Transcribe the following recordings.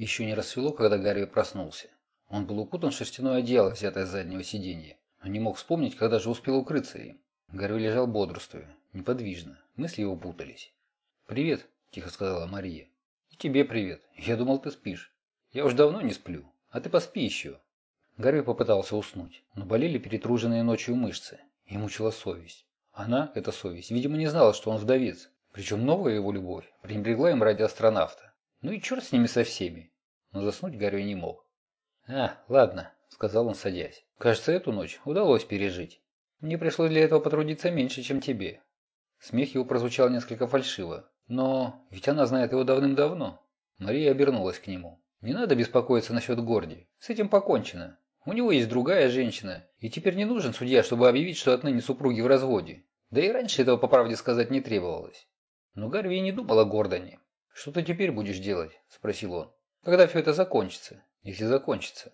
Еще не рассвело, когда Гарри проснулся. Он был укутан в шерстяное одеяло, взятое с заднего сиденья, но не мог вспомнить, когда же успел укрыться им. Гарри лежал бодрствуя, неподвижно, мысли его путались. «Привет», – тихо сказала Мария. «И тебе привет. Я думал, ты спишь. Я уж давно не сплю, а ты поспи еще». Гарри попытался уснуть, но болели перетруженные ночью мышцы, и мучила совесть. Она, эта совесть, видимо, не знала, что он вдовец, причем новая его любовь пренебрегла им ради астронавта. Ну и черт с ними со всеми. Но заснуть Гарри не мог. «А, ладно», — сказал он, садясь. «Кажется, эту ночь удалось пережить. Мне пришлось для этого потрудиться меньше, чем тебе». Смех его прозвучал несколько фальшиво. «Но ведь она знает его давным-давно». Мария обернулась к нему. «Не надо беспокоиться насчет Горди. С этим покончено. У него есть другая женщина, и теперь не нужен судья, чтобы объявить, что отныне супруги в разводе. Да и раньше этого, по правде сказать, не требовалось. Но Гарви не думал о Гордоне. «Что ты теперь будешь делать?» – спросил он. «Когда все это закончится? Если закончится?»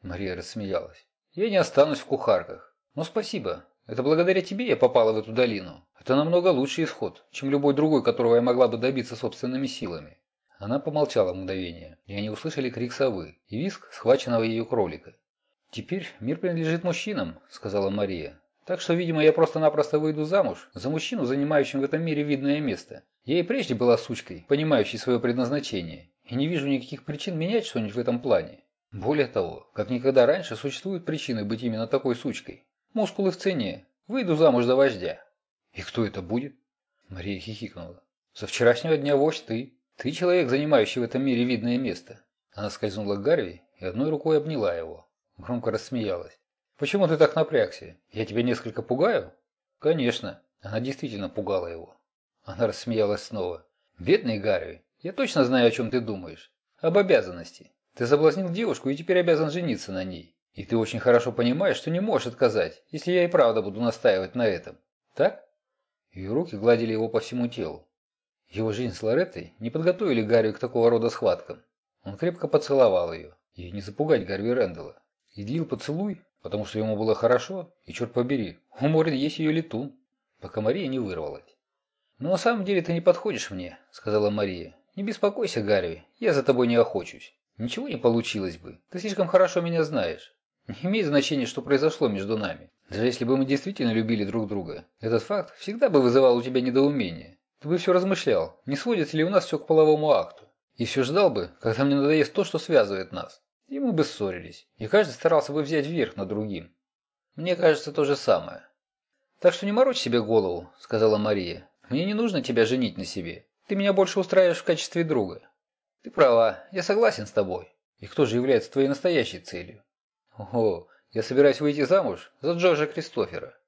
Мария рассмеялась. «Я не останусь в кухарках. Но спасибо. Это благодаря тебе я попала в эту долину. Это намного лучший исход, чем любой другой, которого я могла бы добиться собственными силами». Она помолчала мгновение, и они услышали крик совы и виск схваченного ее кролика. «Теперь мир принадлежит мужчинам», – сказала Мария. «Так что, видимо, я просто-напросто выйду замуж за мужчину, занимающим в этом мире видное место. Я и прежде была сучкой, понимающей свое предназначение, и не вижу никаких причин менять что-нибудь в этом плане. Более того, как никогда раньше существуют причины быть именно такой сучкой. Мускулы в цене. Выйду замуж за вождя». «И кто это будет?» Мария хихикнула. «Со вчерашнего дня вождь ты. Ты человек, занимающий в этом мире видное место». Она скользнула к Гарви и одной рукой обняла его. Громко рассмеялась. «Почему ты так напрягся? Я тебя несколько пугаю?» «Конечно». Она действительно пугала его. Она рассмеялась снова. «Бедный Гарри, я точно знаю, о чем ты думаешь. Об обязанности. Ты соблазнил девушку и теперь обязан жениться на ней. И ты очень хорошо понимаешь, что не можешь отказать, если я и правда буду настаивать на этом. Так?» Ее руки гладили его по всему телу. Его жизнь с Лореттой не подготовили Гарри к такого рода схваткам. Он крепко поцеловал ее. И не запугать Гарви Рэндалла. И длил поцелуй, потому что ему было хорошо, и черт побери, у Морин есть ее летун, пока Мария не вырвалась. «Но на самом деле ты не подходишь мне», — сказала Мария. «Не беспокойся, Гарри, я за тобой не охочусь. Ничего не получилось бы, ты слишком хорошо меня знаешь. Не имеет значения, что произошло между нами. Даже если бы мы действительно любили друг друга, этот факт всегда бы вызывал у тебя недоумение. Ты бы все размышлял, не сводится ли у нас все к половому акту. И все ждал бы, когда мне надоест то, что связывает нас. И мы бы ссорились, и каждый старался бы взять верх над другим. Мне кажется, то же самое. Так что не морочь себе голову, сказала Мария. Мне не нужно тебя женить на себе. Ты меня больше устраиваешь в качестве друга. Ты права, я согласен с тобой. И кто же является твоей настоящей целью? Ого, я собираюсь выйти замуж за Джорджа Кристофера.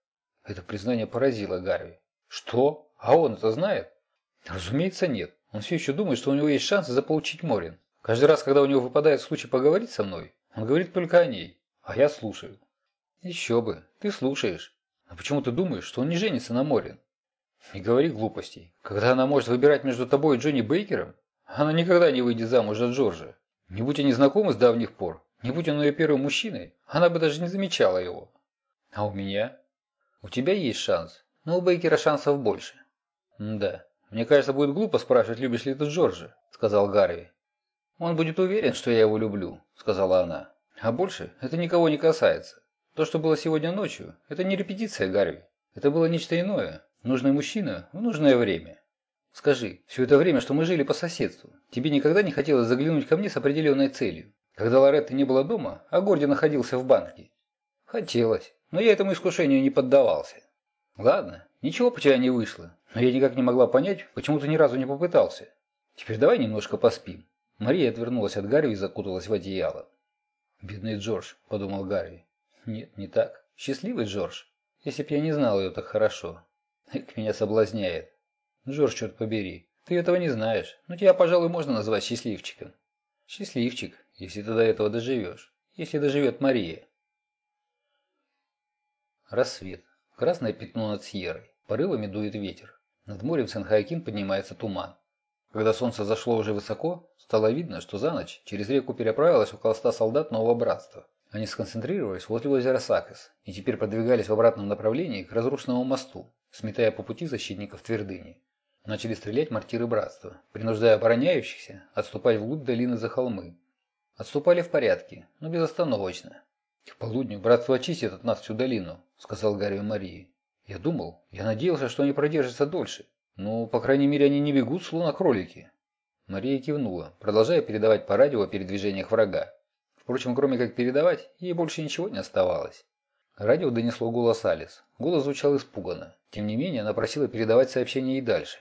Это признание поразило Гарви. Что? А он это знает? Разумеется, нет. Он все еще думает, что у него есть шанс заполучить Морин. Каждый раз, когда у него выпадает случай поговорить со мной, он говорит только о ней, а я слушаю. Еще бы, ты слушаешь. А почему ты думаешь, что он не женится на Морин? Не говори глупостей. Когда она может выбирать между тобой и Джонни Бейкером, она никогда не выйдет замуж за Джорджа. Не будь они знакомы с давних пор, не будь он ее первым мужчиной, она бы даже не замечала его. А у меня? У тебя есть шанс, но у Бейкера шансов больше. М да, мне кажется, будет глупо спрашивать, любишь ли ты Джорджа, сказал Гарви. «Он будет уверен, что я его люблю», – сказала она. «А больше это никого не касается. То, что было сегодня ночью, это не репетиция, Гарви. Это было нечто иное. Нужный мужчина в нужное время. Скажи, все это время, что мы жили по соседству, тебе никогда не хотелось заглянуть ко мне с определенной целью? Когда Лоретта не было дома, а Горди находился в банке?» «Хотелось, но я этому искушению не поддавался». «Ладно, ничего по тебя не вышло, но я никак не могла понять, почему ты ни разу не попытался. Теперь давай немножко поспим». Мария отвернулась от Гарри и закуталась в одеяло. «Бедный Джордж», – подумал Гарри. «Нет, не так. Счастливый Джордж. Если б я не знал ее так хорошо. Эк, меня соблазняет. Джордж, черт побери, ты этого не знаешь, но тебя, пожалуй, можно назвать счастливчиком. Счастливчик, если ты до этого доживешь. Если доживет Мария». Рассвет. Красное пятно над Сьеррой. Порывами дует ветер. Над морем Сан-Хоакин поднимается туман. Когда солнце зашло уже высоко, стало видно, что за ночь через реку переправилось около ста солдат нового братства. Они сконцентрировались возле озера Сакес и теперь продвигались в обратном направлении к разрушенному мосту, сметая по пути защитников твердыни. Начали стрелять мортиры братства, принуждая обороняющихся отступать вглубь долины за холмы. Отступали в порядке, но безостановочно. «К полудню братство очистит от нас всю долину», — сказал Гарри Марии. «Я думал, я надеялся, что они продержатся дольше. Ну, по крайней мере, они не бегут, словно кролики». Мария кивнула, продолжая передавать по радио о передвижениях врага. Впрочем, кроме как передавать, ей больше ничего не оставалось. Радио донесло голос Алис. Голос звучал испуганно. Тем не менее, она просила передавать сообщение и дальше.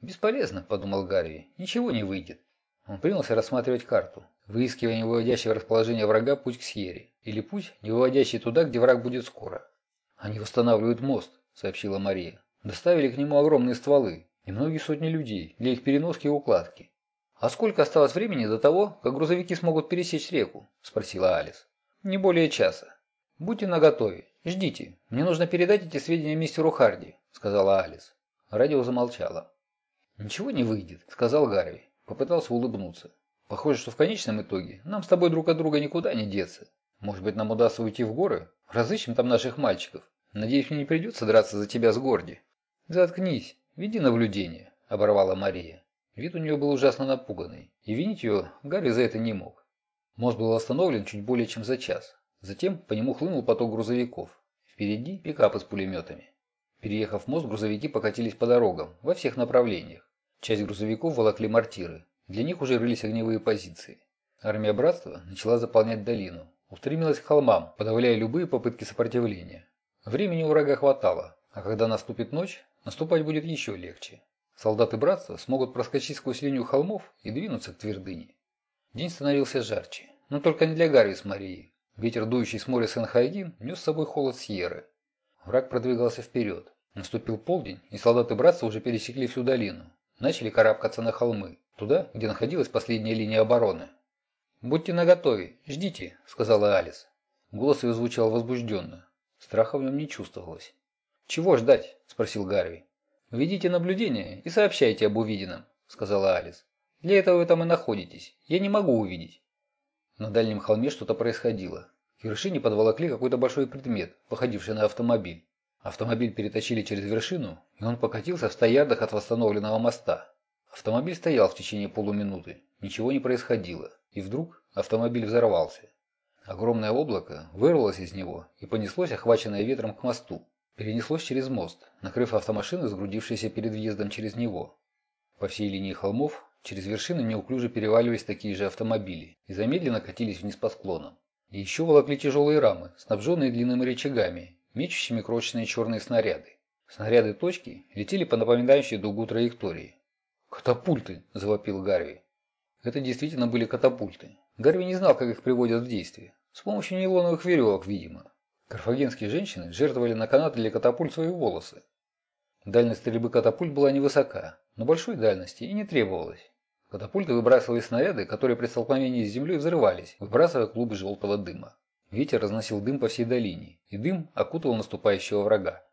«Бесполезно», – подумал Гарри, – «ничего не выйдет». Он принялся рассматривать карту, выискивая не выводящий в расположение врага путь к Сьере, или путь, не выводящий туда, где враг будет скоро. «Они восстанавливают мост», – сообщила Мария. «Доставили к нему огромные стволы и многие сотни людей для их переноски и укладки. «А сколько осталось времени до того, как грузовики смогут пересечь реку?» – спросила Алис. «Не более часа. Будьте наготове. Ждите. Мне нужно передать эти сведения мистеру Харди», – сказала Алис. Радио замолчало. «Ничего не выйдет», – сказал Гарви. Попытался улыбнуться. «Похоже, что в конечном итоге нам с тобой друг от друга никуда не деться. Может быть, нам удастся уйти в горы? Разыщем там наших мальчиков. Надеюсь, мне не придется драться за тебя с Горди». «Заткнись. Веди наблюдение», – оборвала Мария. Вид у нее был ужасно напуганный, и винить ее Гарри за это не мог. Мост был остановлен чуть более чем за час. Затем по нему хлынул поток грузовиков. Впереди пикапы с пулеметами. Переехав мост, грузовики покатились по дорогам, во всех направлениях. Часть грузовиков волокли мортиры. Для них уже рылись огневые позиции. Армия Братства начала заполнять долину. Устремилась к холмам, подавляя любые попытки сопротивления. Времени у врага хватало, а когда наступит ночь, наступать будет еще легче. Солдаты братства смогут проскочить сквозь линию холмов и двинуться к твердыне. День становился жарче, но только не для Гарри с Марией. Ветер, дующий с моря Сен-Хайдин, нес с собой холод Сьерры. Враг продвигался вперед. Наступил полдень, и солдаты братства уже пересекли всю долину. Начали карабкаться на холмы, туда, где находилась последняя линия обороны. «Будьте наготове, ждите», — сказала Алис. Голос ее звучал возбужденно. Страха в нем не чувствовалось. «Чего ждать?» – спросил Гарви. «Ведите наблюдение и сообщайте об увиденном», – сказала Алис. «Для этого вы там и находитесь. Я не могу увидеть». На дальнем холме что-то происходило. К вершине подволокли какой-то большой предмет, походивший на автомобиль. Автомобиль перетащили через вершину, и он покатился в ста ярдах от восстановленного моста. Автомобиль стоял в течение полуминуты, ничего не происходило, и вдруг автомобиль взорвался. Огромное облако вырвалось из него и понеслось, охваченное ветром к мосту перенеслось через мост, накрыв автомашины, сгрудившиеся перед въездом через него. По всей линии холмов через вершины неуклюже переваливались такие же автомобили и замедленно катились вниз по склонам. И еще волокли тяжелые рамы, снабженные длинными рычагами, мечущими крошечные черные снаряды. Снаряды точки летели по напоминающей дугу траектории. «Катапульты!» – завопил Гарви. Это действительно были катапульты. Гарви не знал, как их приводят в действие. С помощью нейлоновых веревок, видимо. Карфагенские женщины жертвовали на канаты для катапульт свои волосы. Дальность стрельбы катапульт была невысока, но большой дальности и не требовалось. Катапульты выбрасывали снаряды, которые при столкновении с землей взрывались, выбрасывая клубы желтого дыма. Ветер разносил дым по всей долине, и дым окутывал наступающего врага.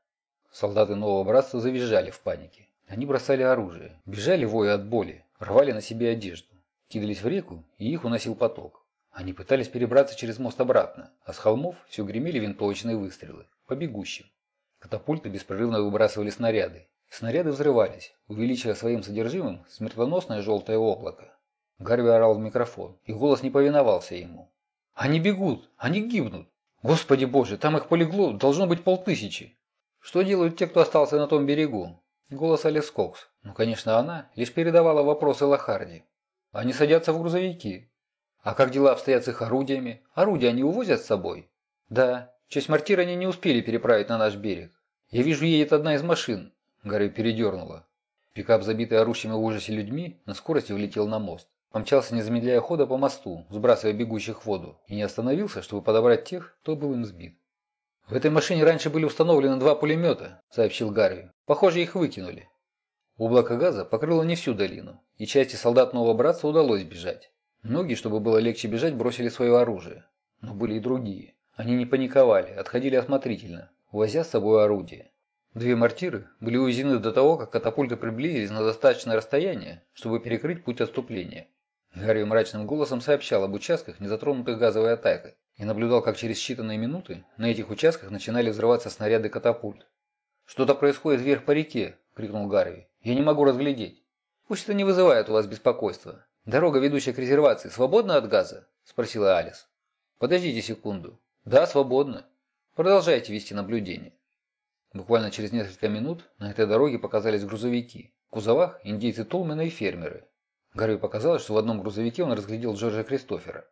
Солдаты нового братства завизжали в панике. Они бросали оружие, бежали воя от боли, рвали на себе одежду, кидались в реку, и их уносил поток. Они пытались перебраться через мост обратно, а с холмов все гремели винтовочные выстрелы. По бегущим. Катапульты беспрерывно выбрасывали снаряды. Снаряды взрывались, увеличивая своим содержимым смертоносное желтое облако. Гарви орал в микрофон, и голос не повиновался ему. «Они бегут! Они гибнут! Господи боже, там их полегло, должно быть полтысячи!» «Что делают те, кто остался на том берегу?» Голос Алекс Кокс. Ну, конечно, она лишь передавала вопросы Лохарди. «Они садятся в грузовики. А как дела обстоят с их орудиями? Орудия они увозят с собой? Да, часть мортир они не успели переправить на наш берег. Я вижу, едет одна из машин. Гарри передернула. Пикап, забитый орущими в ужасе людьми, на скорости влетел на мост. Помчался, не замедляя хода по мосту, сбрасывая бегущих в воду, и не остановился, чтобы подобрать тех, кто был им сбит. «В этой машине раньше были установлены два пулемета», — сообщил Гарри. «Похоже, их выкинули». Облако газа покрыло не всю долину, и части солдат Нового Братства удалось бежать. Многие, чтобы было легче бежать, бросили свое оружие. Но были и другие. Они не паниковали, отходили осмотрительно, увозя с собой орудие. Две мортиры были увезены до того, как катапульты приблизились на достаточное расстояние, чтобы перекрыть путь отступления. Гарри мрачным голосом сообщал об участках, не затронутых газовой атакой, и наблюдал, как через считанные минуты на этих участках начинали взрываться снаряды катапульт. «Что-то происходит вверх по реке», –– крикнул Гарви. «Я не могу разглядеть». «Пусть это не вызывает у вас беспокойства. Дорога, ведущая к резервации, свободна от газа?» – спросила Алис. «Подождите секунду». «Да, свободно. Продолжайте вести наблюдение». Буквально через несколько минут на этой дороге показались грузовики. В кузовах индейцы Толмена и фермеры. Гарви показалось, что в одном грузовике он разглядел Джорджа Кристофера.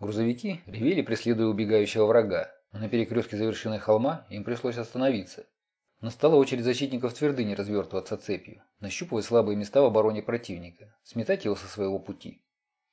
Грузовики ревели, преследуя убегающего врага, но на перекрестке за вершиной холма им пришлось остановиться. Настала очередь защитников твердыни развертываться цепью, нащупывать слабые места в обороне противника, сметать его со своего пути.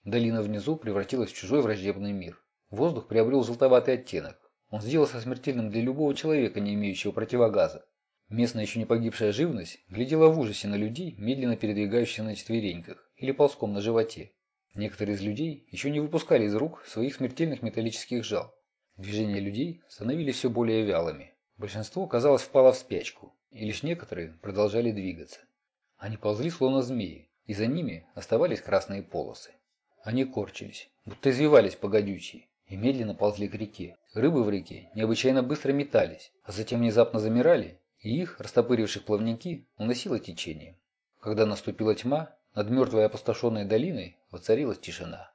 Долина внизу превратилась в чужой враждебный мир. Воздух приобрел желтоватый оттенок. Он сделался смертельным для любого человека, не имеющего противогаза. Местная еще не погибшая живность глядела в ужасе на людей, медленно передвигающихся на четвереньках или ползком на животе. Некоторые из людей еще не выпускали из рук своих смертельных металлических жал. Движения людей становились все более вялыми. Большинство, казалось, впало в спячку, и лишь некоторые продолжали двигаться. Они ползли, словно змеи, и за ними оставались красные полосы. Они корчились, будто извивались погодючие, и медленно ползли к реке. Рыбы в реке необычайно быстро метались, а затем внезапно замирали, и их, растопыривших плавники, уносило течением. Когда наступила тьма, над мертвой опустошенной долиной воцарилась тишина.